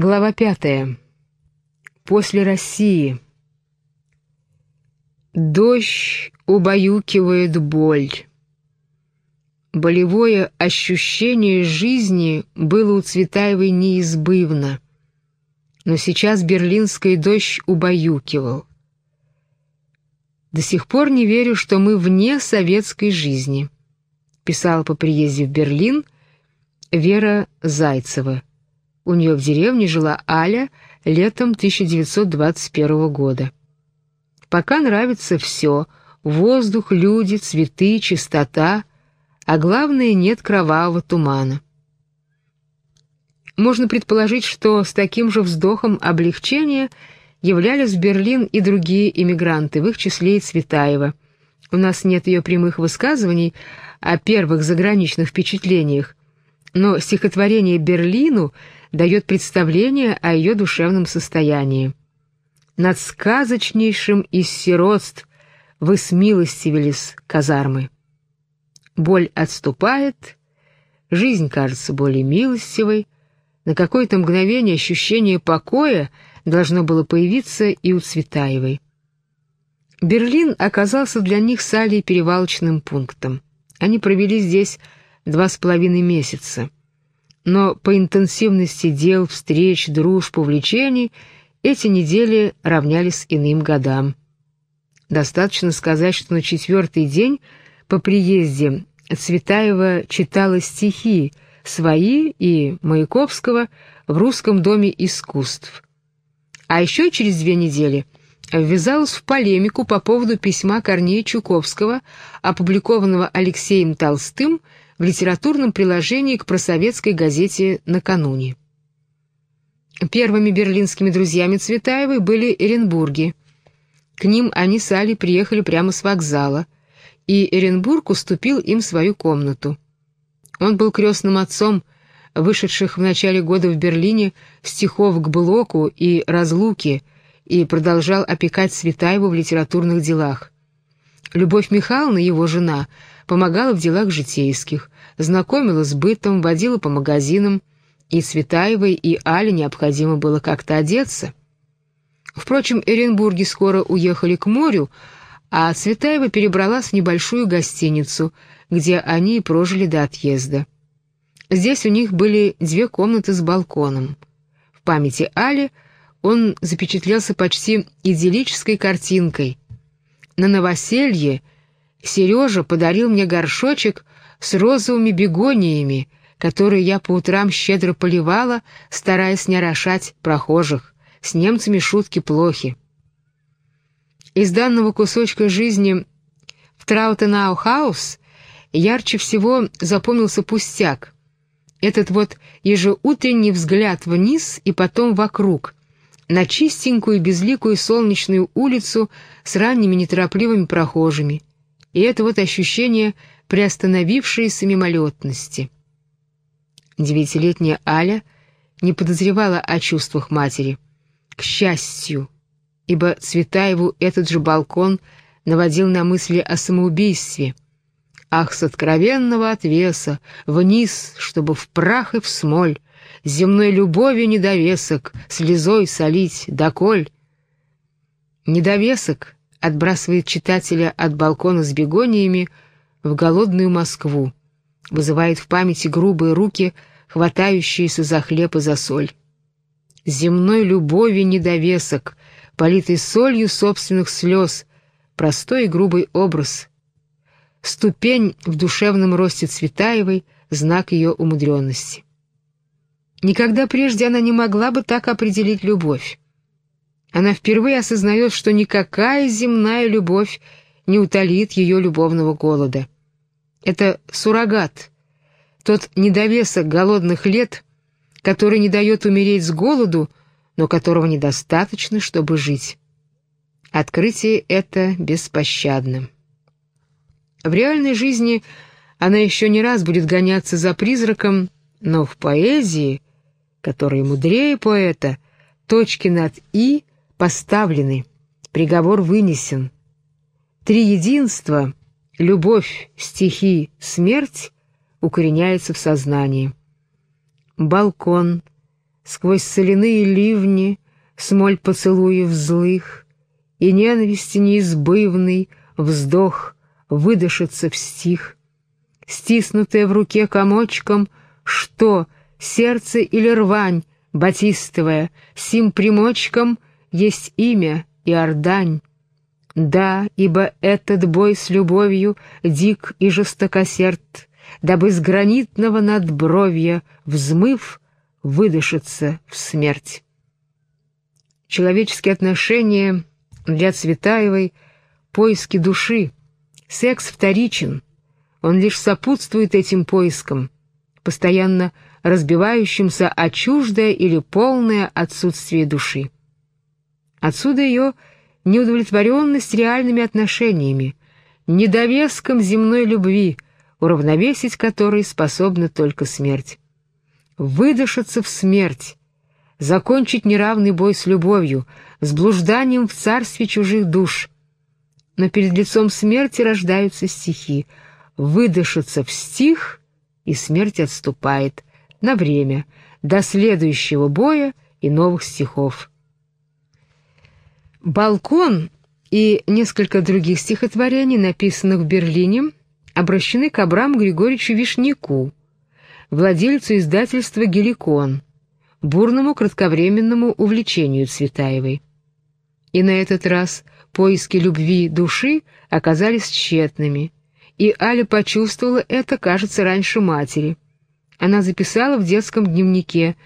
Глава пятая. После России. Дождь убаюкивает боль. Болевое ощущение жизни было у Цветаевой неизбывно, но сейчас берлинский дождь убаюкивал. «До сих пор не верю, что мы вне советской жизни», писала по приезде в Берлин Вера Зайцева. У нее в деревне жила Аля летом 1921 года. Пока нравится все — воздух, люди, цветы, чистота, а главное — нет кровавого тумана. Можно предположить, что с таким же вздохом облегчения являлись в Берлин и другие иммигранты, в их числе и Цветаева. У нас нет ее прямых высказываний о первых заграничных впечатлениях, но стихотворение «Берлину» дает представление о ее душевном состоянии над сказочнейшим из сиротств вы смилостивились казармы. Боль отступает, жизнь кажется более милостивой, на какое-то мгновение ощущение покоя должно было появиться и у Цветаевой. Берлин оказался для них с Алей перевалочным пунктом. Они провели здесь два с половиной месяца. Но по интенсивности дел, встреч, дружб, увлечений – эти недели равнялись иным годам. Достаточно сказать, что на четвертый день по приезде Цветаева читала стихи свои и Маяковского в Русском доме искусств. А еще через две недели ввязалась в полемику по поводу письма Корнея Чуковского, опубликованного Алексеем Толстым в литературном приложении к просоветской газете «Накануне». Первыми берлинскими друзьями Цветаевой были Эренбурги. К ним они с Али приехали прямо с вокзала, и Эренбург уступил им свою комнату. Он был крестным отцом, вышедших в начале года в Берлине стихов к Блоку и «Разлуке», и продолжал опекать Цветаеву в литературных делах. Любовь Михайловна, его жена, помогала в делах житейских, знакомила с бытом, водила по магазинам, и Светаевой, и Але необходимо было как-то одеться. Впрочем, Эренбурги скоро уехали к морю, а Цветаева перебралась в небольшую гостиницу, где они и прожили до отъезда. Здесь у них были две комнаты с балконом. В памяти Али он запечатлелся почти идиллической картинкой. На новоселье Сережа подарил мне горшочек с розовыми бегониями, которые я по утрам щедро поливала, стараясь не орошать прохожих. С немцами шутки плохи. Из данного кусочка жизни в Траутенау-хаус ярче всего запомнился пустяк. Этот вот ежеутренний взгляд вниз и потом вокруг, на чистенькую безликую солнечную улицу с ранними неторопливыми прохожими. И это вот ощущение приостановившейся мимолетности — Девятилетняя Аля не подозревала о чувствах матери. К счастью, ибо Цветаеву этот же балкон наводил на мысли о самоубийстве. Ах, с откровенного отвеса, вниз, чтобы в прах и в смоль, земной любови недовесок, слезой солить, доколь. Недовесок отбрасывает читателя от балкона с бегониями в голодную Москву, вызывает в памяти грубые руки, хватающиеся за хлеб и за соль. Земной любови недовесок, политый солью собственных слез, простой и грубый образ. Ступень в душевном росте Цветаевой — знак ее умудренности. Никогда прежде она не могла бы так определить любовь. Она впервые осознает, что никакая земная любовь не утолит ее любовного голода. Это суррогат, тот недовесок голодных лет, который не дает умереть с голоду, но которого недостаточно, чтобы жить. Открытие это беспощадно. В реальной жизни она еще не раз будет гоняться за призраком, но в поэзии, которая мудрее поэта, точки над «и» поставлены, приговор вынесен. Три единства — любовь, стихи, смерть укореняется в сознании. Балкон, сквозь соляные ливни, смоль поцелуев злых, и ненависти неизбывный вздох выдышится в стих. Стиснутая в руке комочком, что, сердце или рвань, батистовая, сим примочком есть имя и ордань. Да, ибо этот бой с любовью дик и жестокосерд, дабы с гранитного надбровья, взмыв, выдышится в смерть. Человеческие отношения для Цветаевой — поиски души. Секс вторичен, он лишь сопутствует этим поискам, постоянно разбивающимся о чуждое или полное отсутствие души. Отсюда ее неудовлетворенность реальными отношениями, недовеском земной любви, уравновесить которой способна только смерть. Выдышаться в смерть, закончить неравный бой с любовью, с блужданием в царстве чужих душ. Но перед лицом смерти рождаются стихи. Выдышаться в стих, и смерть отступает на время, до следующего боя и новых стихов. «Балкон» и несколько других стихотворений, написанных в Берлине, обращены к Абраму Григорьевичу Вишняку, владельцу издательства «Геликон», бурному кратковременному увлечению Цветаевой. И на этот раз поиски любви души оказались тщетными, и Аля почувствовала это, кажется, раньше матери. Она записала в детском дневнике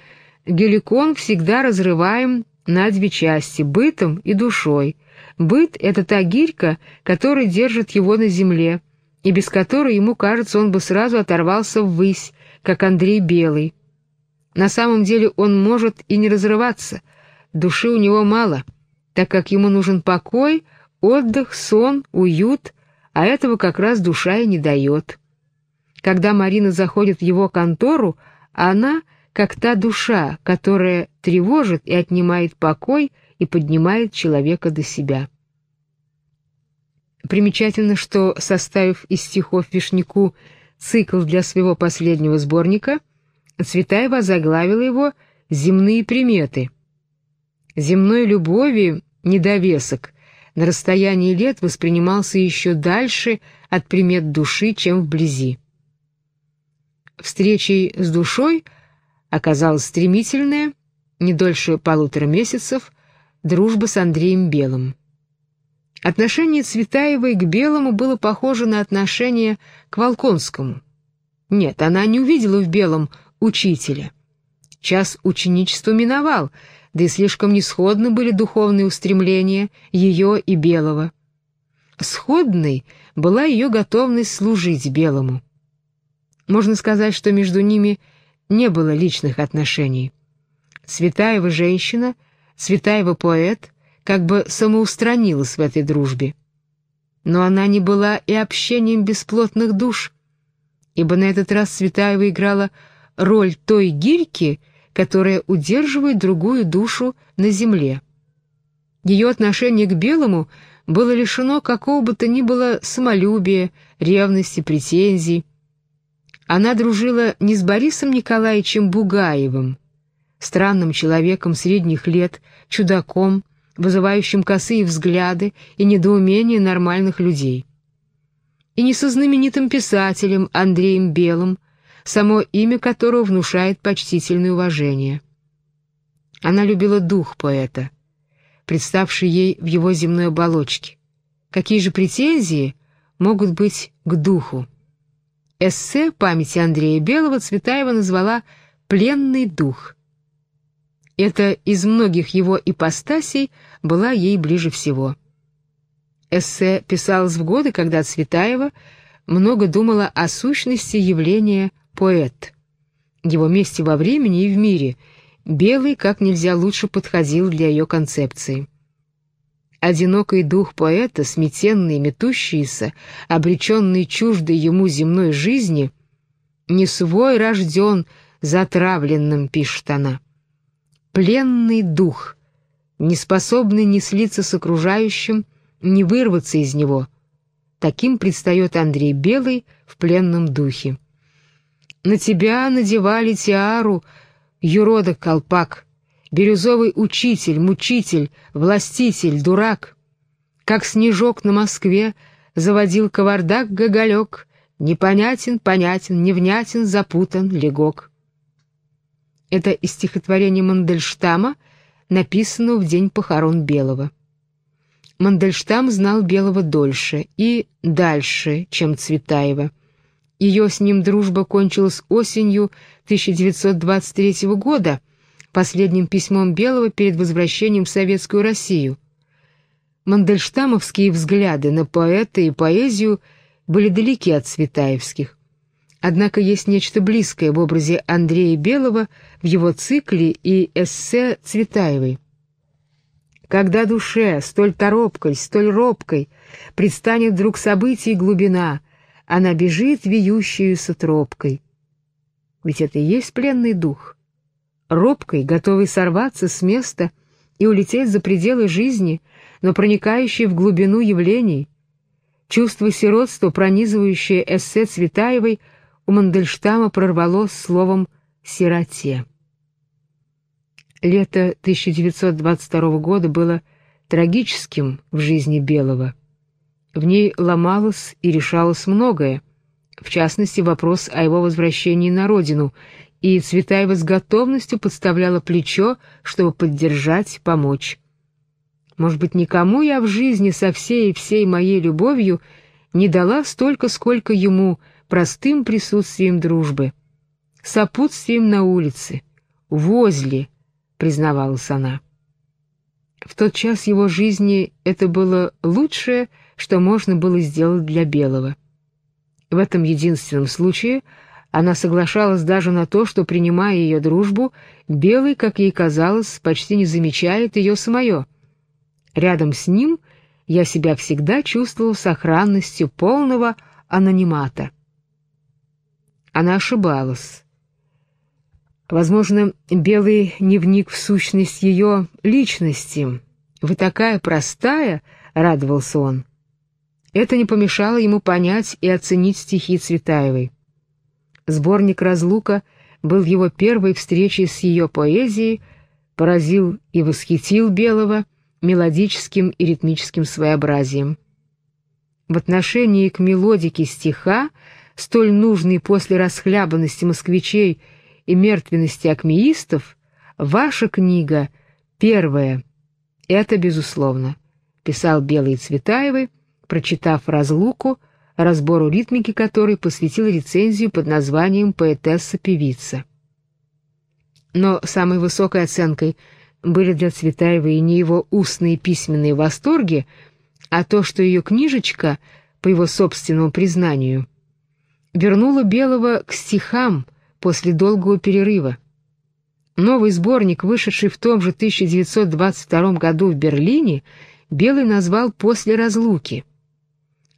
«Геликон всегда разрываем на две части — бытом и душой. Быт — это та гирька, которая держит его на земле, и без которой, ему кажется, он бы сразу оторвался ввысь, как Андрей Белый. На самом деле он может и не разрываться, души у него мало, так как ему нужен покой, отдых, сон, уют, а этого как раз душа и не дает. Когда Марина заходит в его контору, она как та душа, которая тревожит и отнимает покой и поднимает человека до себя. Примечательно, что, составив из стихов Вишняку цикл для своего последнего сборника — Цветаева заглавила его «Земные приметы». Земной любови недовесок на расстоянии лет воспринимался еще дальше от примет души, чем вблизи. Встречей с душой оказалась стремительная, не дольше полутора месяцев, дружба с Андреем Белым. Отношение Цветаевой к Белому было похоже на отношение к Волконскому. Нет, она не увидела в Белом учителя. Час ученичества миновал, да и слишком несходны были духовные устремления ее и Белого. Сходной была ее готовность служить Белому. Можно сказать, что между ними не было личных отношений. Цветаева женщина, Цветаева поэт как бы самоустранилась в этой дружбе. Но она не была и общением бесплотных душ, ибо на этот раз Цветаева играла роль той гирьки, которая удерживает другую душу на земле. Ее отношение к белому было лишено какого бы то ни было самолюбия, ревности, претензий. Она дружила не с Борисом Николаевичем Бугаевым, странным человеком средних лет, чудаком, вызывающим косые взгляды и недоумение нормальных людей. И не со знаменитым писателем Андреем Белым, само имя которого внушает почтительное уважение. Она любила дух поэта, представший ей в его земной оболочке. Какие же претензии могут быть к духу? Эссе памяти Андрея Белого Цветаева назвала «Пленный дух». Это из многих его ипостасей была ей ближе всего. Эссе писалось в годы, когда Цветаева много думала о сущности явления поэт. Его месте во времени и в мире белый как нельзя лучше подходил для ее концепции. Одинокий дух поэта, сметенный, метущийся, обреченный чуждой ему земной жизни, не свой рожден затравленным, пишет она. Пленный дух, не способный ни слиться с окружающим, ни вырваться из него. Таким предстает Андрей Белый в пленном духе. На тебя надевали тиару, юрода колпак, бирюзовый учитель, мучитель, властитель, дурак. Как снежок на Москве заводил кавардак гоголек, непонятен, понятен, невнятен, запутан, легок. Это из стихотворения Мандельштама, написанного в день похорон Белого. Мандельштам знал Белого дольше и дальше, чем Цветаева. Ее с ним дружба кончилась осенью 1923 года, последним письмом Белого перед возвращением в Советскую Россию. Мандельштамовские взгляды на поэта и поэзию были далеки от цветаевских. Однако есть нечто близкое в образе Андрея Белого в его цикле и эссе Цветаевой. Когда душе, столь торопкой, столь робкой, предстанет вдруг событий глубина, она бежит вьющуюся тропкой. Ведь это и есть пленный дух. Робкой, готовый сорваться с места и улететь за пределы жизни, но проникающий в глубину явлений. Чувство сиротства, пронизывающее эссе Цветаевой, у Мандельштама прорвалось словом «сироте». Лето 1922 года было трагическим в жизни Белого. В ней ломалось и решалось многое, в частности, вопрос о его возвращении на родину, и Цветаева с готовностью подставляла плечо, чтобы поддержать, помочь. Может быть, никому я в жизни со всей и всей моей любовью не дала столько, сколько ему, простым присутствием дружбы, сопутствием на улице, возле, признавалась она. В тот час его жизни это было лучшее, что можно было сделать для Белого. В этом единственном случае она соглашалась даже на то, что, принимая ее дружбу, Белый, как ей казалось, почти не замечает ее самое. Рядом с ним я себя всегда чувствовал сохранностью полного анонимата. Она ошибалась. Возможно, Белый не вник в сущность ее личности. «Вы такая простая!» — радовался он. Это не помешало ему понять и оценить стихи Цветаевой. Сборник «Разлука» был его первой встречей с ее поэзией, поразил и восхитил Белого мелодическим и ритмическим своеобразием. В отношении к мелодике стиха, столь нужной после расхлябанности москвичей и мертвенности акмеистов, ваша книга первая. Это безусловно, писал Белый Цветаевой, прочитав «Разлуку», разбору ритмики которой посвятил рецензию под названием «Поэтесса-певица». Но самой высокой оценкой были для Цветаевой не его устные письменные восторги, а то, что ее книжечка, по его собственному признанию, вернула Белого к стихам, после долгого перерыва. Новый сборник, вышедший в том же 1922 году в Берлине, Белый назвал «После разлуки».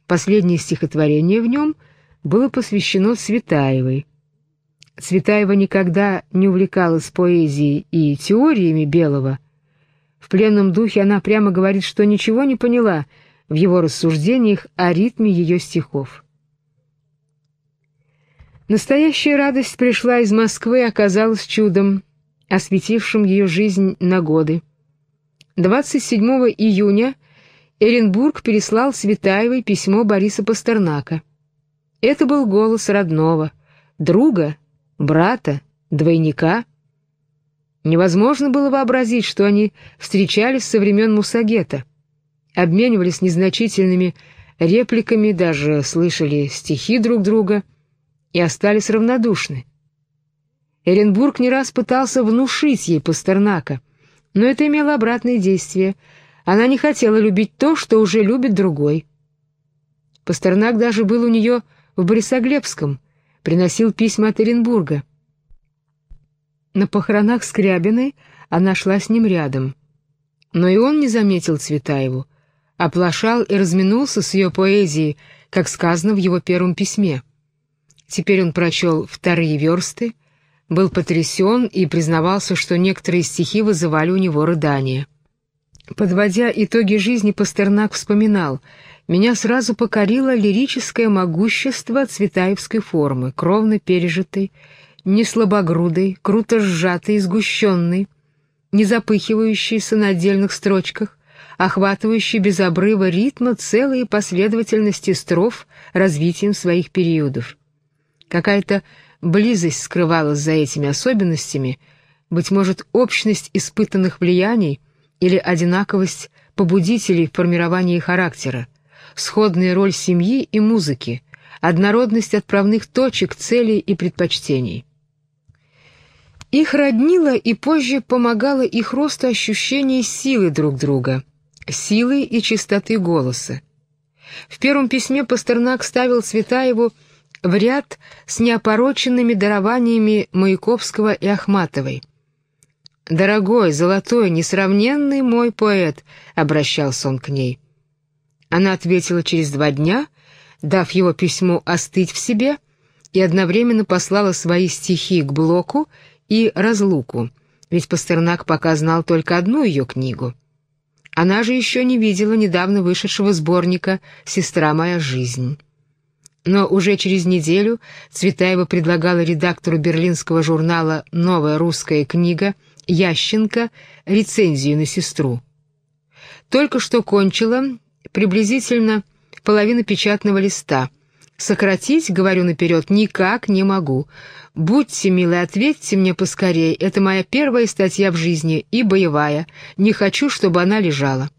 Последнее стихотворение в нем было посвящено Цветаевой. Цветаева никогда не увлекалась поэзией и теориями Белого. В пленном духе она прямо говорит, что ничего не поняла в его рассуждениях о ритме ее стихов. Настоящая радость пришла из Москвы и оказалась чудом, осветившим ее жизнь на годы. 27 июня Эренбург переслал Светаевой письмо Бориса Пастернака. Это был голос родного, друга, брата, двойника. Невозможно было вообразить, что они встречались со времен Мусагета, обменивались незначительными репликами, даже слышали стихи друг друга — и остались равнодушны. Эренбург не раз пытался внушить ей Пастернака, но это имело обратное действие. Она не хотела любить то, что уже любит другой. Пастернак даже был у нее в Борисоглебском, приносил письма от Оренбурга. На похоронах Скрябиной она шла с ним рядом. Но и он не заметил Цветаеву, оплошал и разминулся с ее поэзией, как сказано в его первом письме. Теперь он прочел вторые версты, был потрясен и признавался, что некоторые стихи вызывали у него рыдания. Подводя итоги жизни, Пастернак вспоминал, «Меня сразу покорило лирическое могущество цветаевской формы, кровно пережитой, не слабогрудый, круто сжатый и сгущенный, не запыхивающийся на отдельных строчках, охватывающий без обрыва ритма целые последовательности строф развитием своих периодов. Какая-то близость скрывалась за этими особенностями, быть может, общность испытанных влияний или одинаковость побудителей в формировании характера, сходная роль семьи и музыки, однородность отправных точек, целей и предпочтений. Их роднило и позже помогало их росту ощущение силы друг друга, силы и чистоты голоса. В первом письме Пастернак ставил Цветаеву в ряд с неопороченными дарованиями Маяковского и Ахматовой. «Дорогой, золотой, несравненный мой поэт», — обращался он к ней. Она ответила через два дня, дав его письму остыть в себе, и одновременно послала свои стихи к Блоку и «Разлуку», ведь Пастернак пока знал только одну ее книгу. Она же еще не видела недавно вышедшего сборника «Сестра моя жизнь». Но уже через неделю Цветаева предлагала редактору берлинского журнала «Новая русская книга» Ященко рецензию на сестру. Только что кончила приблизительно половина печатного листа. Сократить, говорю наперед, никак не могу. Будьте милы, ответьте мне поскорей. Это моя первая статья в жизни и боевая. Не хочу, чтобы она лежала.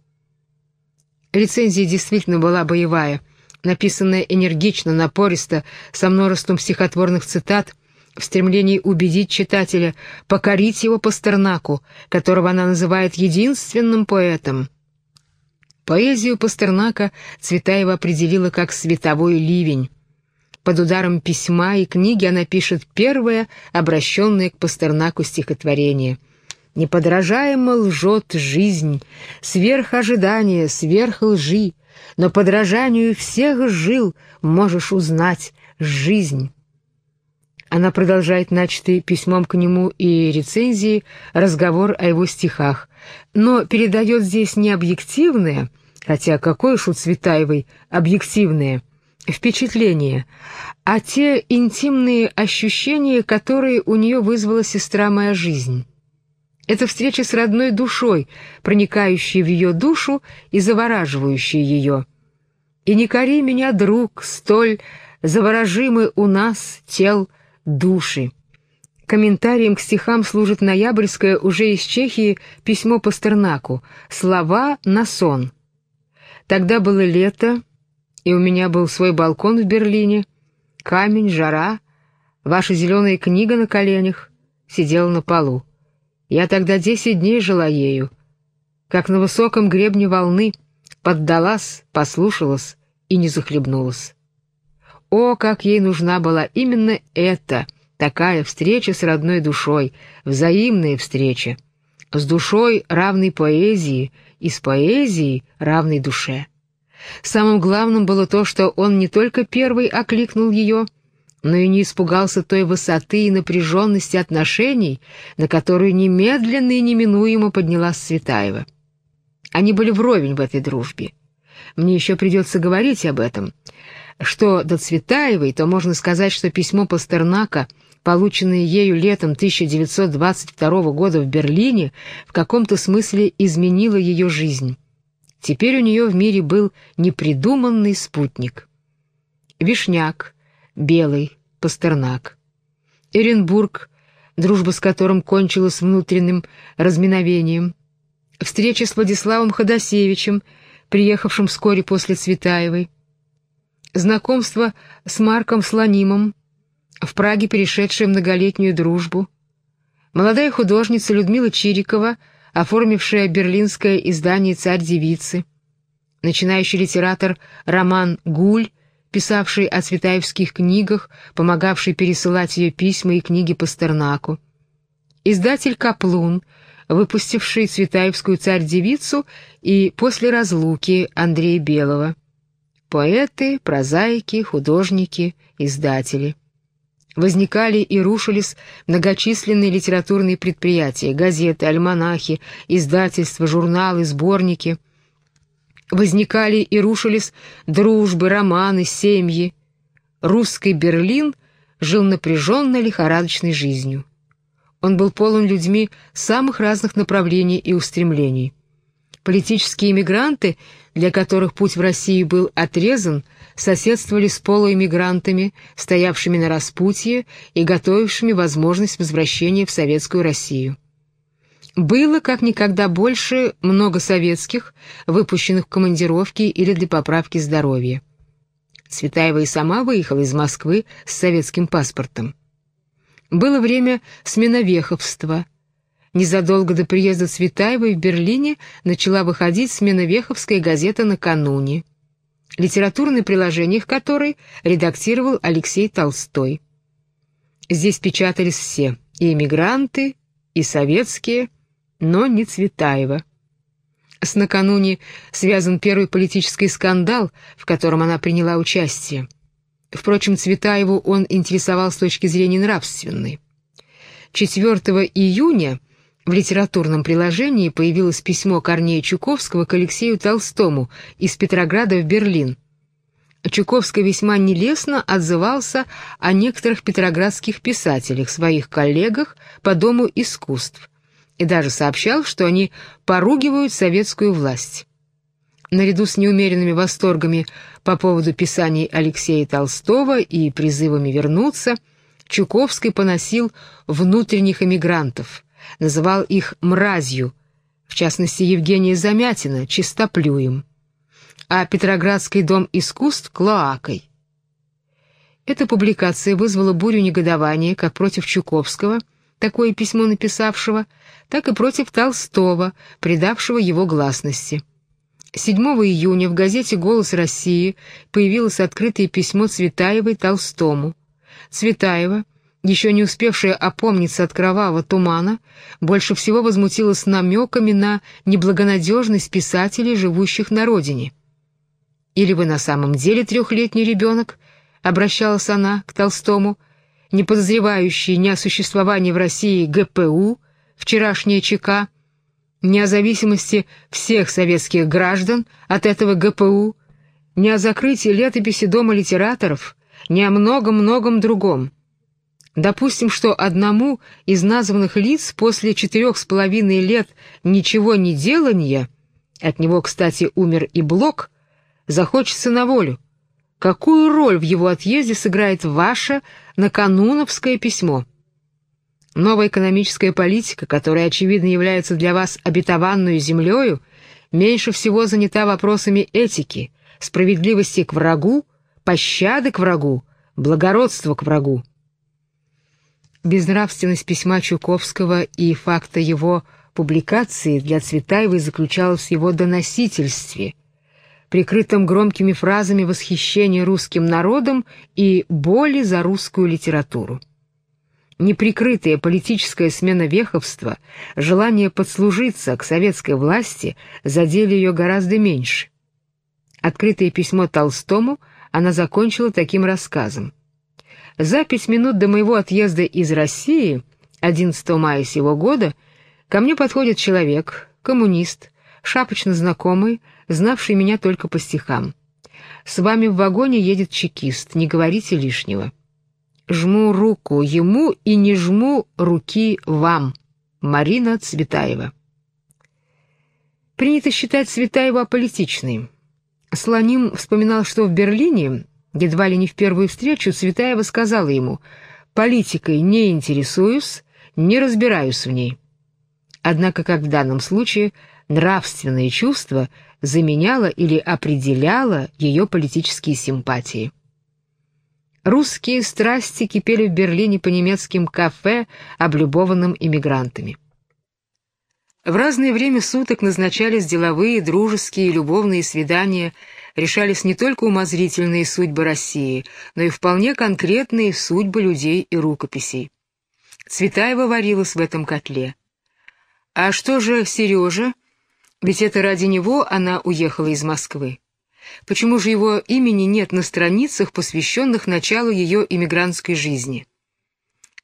Рецензия действительно была боевая — написанная энергично, напористо, со множеством стихотворных цитат, в стремлении убедить читателя покорить его Пастернаку, которого она называет единственным поэтом. Поэзию Пастернака Цветаева определила как «световой ливень». Под ударом письма и книги она пишет первое, обращенное к Пастернаку стихотворение. «Неподражаемо лжет жизнь, сверх ожидания, сверх лжи, но подражанию всех жил можешь узнать жизнь. Она продолжает начатый письмом к нему и рецензии разговор о его стихах, но передает здесь не объективное, хотя какое уж у Цветаевой объективное, впечатление, а те интимные ощущения, которые у нее вызвала сестра моя жизнь. Это встреча с родной душой, проникающей в ее душу и завораживающей ее. И не кори меня, друг, столь заворожимы у нас тел души. Комментарием к стихам служит ноябрьское уже из Чехии письмо Пастернаку «Слова на сон». Тогда было лето, и у меня был свой балкон в Берлине, камень, жара, ваша зеленая книга на коленях, сидела на полу. Я тогда десять дней жила ею, как на высоком гребне волны, поддалась, послушалась и не захлебнулась. О, как ей нужна была именно эта, такая встреча с родной душой, взаимная встреча, с душой равной поэзии и с поэзией равной душе. Самым главным было то, что он не только первый окликнул ее, но и не испугался той высоты и напряженности отношений, на которую немедленно и неминуемо поднялась Светаева. Они были вровень в этой дружбе. Мне еще придется говорить об этом. Что до Цветаевой, то можно сказать, что письмо Пастернака, полученное ею летом 1922 года в Берлине, в каком-то смысле изменило ее жизнь. Теперь у нее в мире был непридуманный спутник. Вишняк, Белый, Пастернак. Эренбург, дружба с которым кончилась внутренним разминовением. Встреча с Владиславом Ходосевичем, приехавшим вскоре после Цветаевой. Знакомство с Марком Слонимом, в Праге перешедшее многолетнюю дружбу. Молодая художница Людмила Чирикова, оформившая берлинское издание «Царь-девицы». Начинающий литератор Роман Гуль, писавший о цветаевских книгах, помогавший пересылать ее письма и книги Пастернаку. Издатель Каплун, выпустивший цветаевскую «Царь-девицу» и «После разлуки» Андрея Белого. Поэты, прозаики, художники, издатели. Возникали и рушились многочисленные литературные предприятия, газеты, альманахи, издательства, журналы, сборники — возникали и рушились дружбы, романы, семьи. Русский Берлин жил напряженной лихорадочной жизнью. Он был полон людьми самых разных направлений и устремлений. Политические иммигранты, для которых путь в Россию был отрезан, соседствовали с полуэмигрантами, стоявшими на распутье и готовившими возможность возвращения в Советскую Россию. Было, как никогда больше, много советских, выпущенных в командировки или для поправки здоровья. Цветаева и сама выехала из Москвы с советским паспортом. Было время сменовеховства. Незадолго до приезда Цветаевой в Берлине начала выходить сменовеховская газета «Накануне», литературное приложение к которой редактировал Алексей Толстой. Здесь печатались все, и эмигранты, и советские, но не Цветаева. С накануне связан первый политический скандал, в котором она приняла участие. Впрочем, Цветаеву он интересовал с точки зрения нравственной. 4 июня в литературном приложении появилось письмо Корнея Чуковского к Алексею Толстому из Петрограда в Берлин. Чуковский весьма нелестно отзывался о некоторых петроградских писателях, своих коллегах по Дому искусств, и даже сообщал, что они поругивают советскую власть. Наряду с неумеренными восторгами по поводу писаний Алексея Толстого и призывами вернуться, Чуковский поносил внутренних эмигрантов, называл их «мразью», в частности Евгения Замятина «чистоплюем», а Петроградский дом искусств — «клоакой». Эта публикация вызвала бурю негодования как против Чуковского, такое письмо написавшего, так и против Толстого, придавшего его гласности. 7 июня в газете «Голос России» появилось открытое письмо Цветаевой Толстому. Цветаева, еще не успевшая опомниться от кровавого тумана, больше всего возмутилась намеками на неблагонадежность писателей, живущих на родине. «Или вы на самом деле трехлетний ребенок?» — обращалась она к Толстому, не подозревающий ни о существовании в России ГПУ, вчерашняя ЧК, ни о зависимости всех советских граждан от этого ГПУ, ни о закрытии летописи Дома литераторов, ни о многом-многом другом. Допустим, что одному из названных лиц после четырех с половиной лет ничего не делания, от него, кстати, умер и Блок, захочется на волю. Какую роль в его отъезде сыграет ваше накануновское письмо? Новая экономическая политика, которая, очевидно, является для вас обетованную землею, меньше всего занята вопросами этики, справедливости к врагу, пощады к врагу, благородства к врагу. Безнравственность письма Чуковского и факта его публикации для Цветаевой заключалась в его доносительстве, прикрытом громкими фразами восхищения русским народом и боли за русскую литературу неприкрытая политическая смена веховства, желание подслужиться к советской власти задели ее гораздо меньше. Открытое письмо Толстому она закончила таким рассказом. «За пять минут до моего отъезда из России, 11 мая сего года, ко мне подходит человек, коммунист, шапочно знакомый, знавший меня только по стихам. С вами в вагоне едет чекист, не говорите лишнего». Жму руку ему и не жму руки вам. Марина Цветаева. Принято считать Цветаева аполитичной. Слоним вспоминал, что в Берлине, едва ли не в первую встречу, Цветаева сказала ему «Политикой не интересуюсь, не разбираюсь в ней». Однако, как в данном случае, нравственное чувство заменяло или определяло ее политические симпатии. Русские страсти кипели в Берлине по немецким кафе, облюбованным иммигрантами. В разное время суток назначались деловые, дружеские и любовные свидания, решались не только умозрительные судьбы России, но и вполне конкретные судьбы людей и рукописей. Цветаева варилась в этом котле. А что же Сережа? Ведь это ради него она уехала из Москвы. Почему же его имени нет на страницах, посвященных началу ее иммигрантской жизни?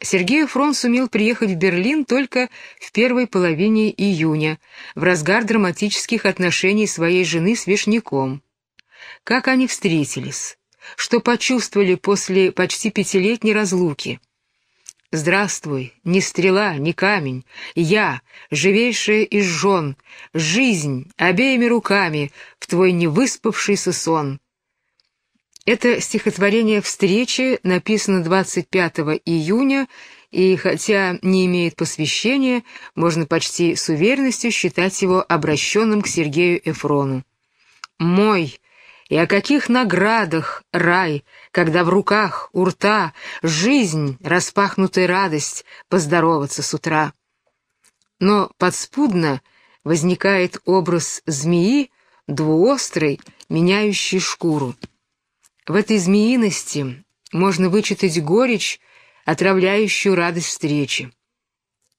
Сергей Фрон сумел приехать в Берлин только в первой половине июня, в разгар драматических отношений своей жены с Вишняком. Как они встретились? что почувствовали после почти пятилетней разлуки. Здравствуй, ни стрела, ни камень, я, живейшая из жен, жизнь обеими руками в твой невыспавшийся сон. Это стихотворение «Встречи» написано 25 июня, и хотя не имеет посвящения, можно почти с уверенностью считать его обращенным к Сергею Эфрону. «Мой, и о каких наградах рай, когда в руках, у рта, жизнь, распахнутая радость, поздороваться с утра. Но подспудно возникает образ змеи, двуострой, меняющей шкуру. В этой змеиности можно вычитать горечь, отравляющую радость встречи.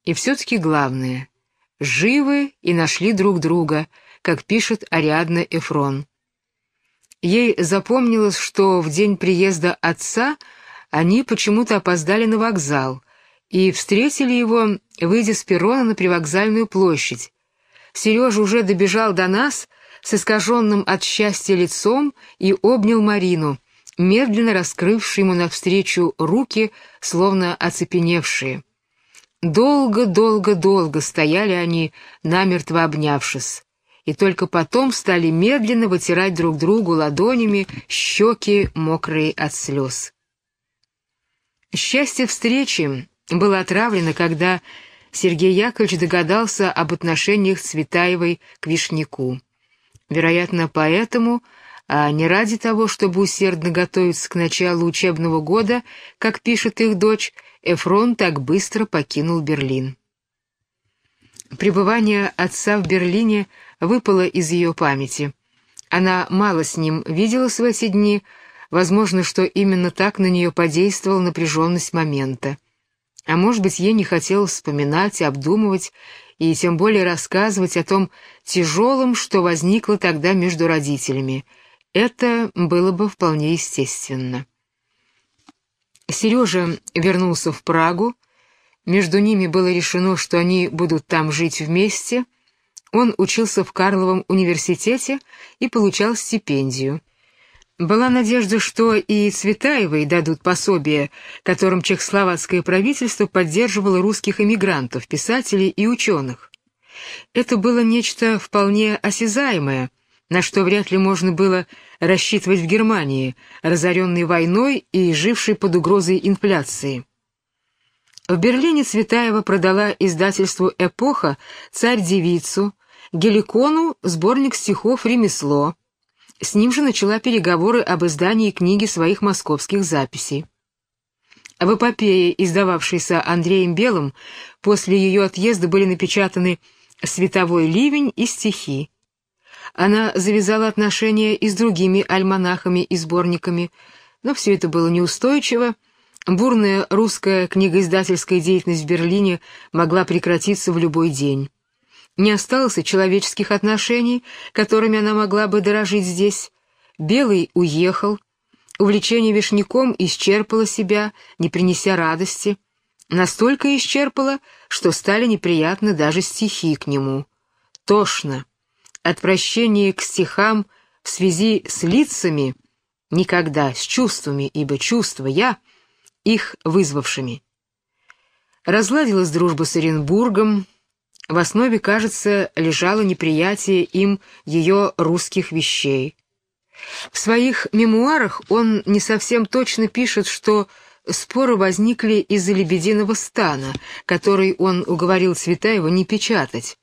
И все-таки главное — живы и нашли друг друга, как пишет Ариадна Эфрон. Ей запомнилось, что в день приезда отца они почему-то опоздали на вокзал и встретили его, выйдя с перрона на привокзальную площадь. Сережа уже добежал до нас с искаженным от счастья лицом и обнял Марину, медленно раскрывшую ему навстречу руки, словно оцепеневшие. Долго-долго-долго стояли они, намертво обнявшись и только потом стали медленно вытирать друг другу ладонями щеки, мокрые от слез. Счастье встречи было отравлено, когда Сергей Яковлевич догадался об отношениях Цветаевой к Вишняку. Вероятно, поэтому, а не ради того, чтобы усердно готовиться к началу учебного года, как пишет их дочь, Эфрон так быстро покинул Берлин. Пребывание отца в Берлине выпало из ее памяти. Она мало с ним виделась в эти дни, возможно, что именно так на нее подействовала напряженность момента. А может быть, ей не хотелось вспоминать, обдумывать и тем более рассказывать о том тяжелом, что возникло тогда между родителями. Это было бы вполне естественно. Сережа вернулся в Прагу, между ними было решено, что они будут там жить вместе. Он учился в Карловом университете и получал стипендию. Была надежда, что и Цветаевой дадут пособие, которым чехословацкое правительство поддерживало русских эмигрантов, писателей и ученых. Это было нечто вполне осязаемое, на что вряд ли можно было рассчитывать в Германии, разоренной войной и жившей под угрозой инфляции. В Берлине Цветаева продала издательству «Эпоха» «Царь-девицу», Геликону сборник стихов «Ремесло». С ним же начала переговоры об издании книги своих московских записей. В эпопее, издававшейся Андреем Белым, после ее отъезда были напечатаны «Световой ливень» и стихи. Она завязала отношения и с другими альманахами и сборниками, но все это было неустойчиво, Бурная русская книгоиздательская деятельность в Берлине могла прекратиться в любой день. Не осталось и человеческих отношений, которыми она могла бы дорожить здесь. Белый уехал, увлечение вишняком исчерпало себя, не принеся радости. Настолько исчерпало, что стали неприятны даже стихи к нему. Тошно. Отвращение к стихам в связи с лицами никогда, с чувствами, ибо чувство я — их вызвавшими. Разладилась дружба с Оренбургом, в основе, кажется, лежало неприятие им ее русских вещей. В своих мемуарах он не совсем точно пишет, что споры возникли из-за «Лебединого стана», который он уговорил Цветаева не печатать.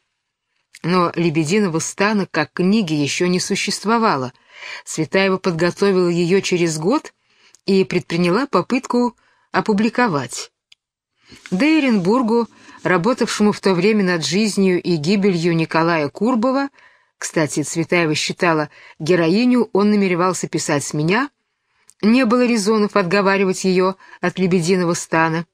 Но «Лебединого стана» как книги еще не существовало. Цветаева подготовила ее через год и предприняла попытку опубликовать. Дейренбургу, работавшему в то время над жизнью и гибелью Николая Курбова, кстати, Цветаева считала, героиню он намеревался писать с меня, не было резонов отговаривать ее от лебединого стана.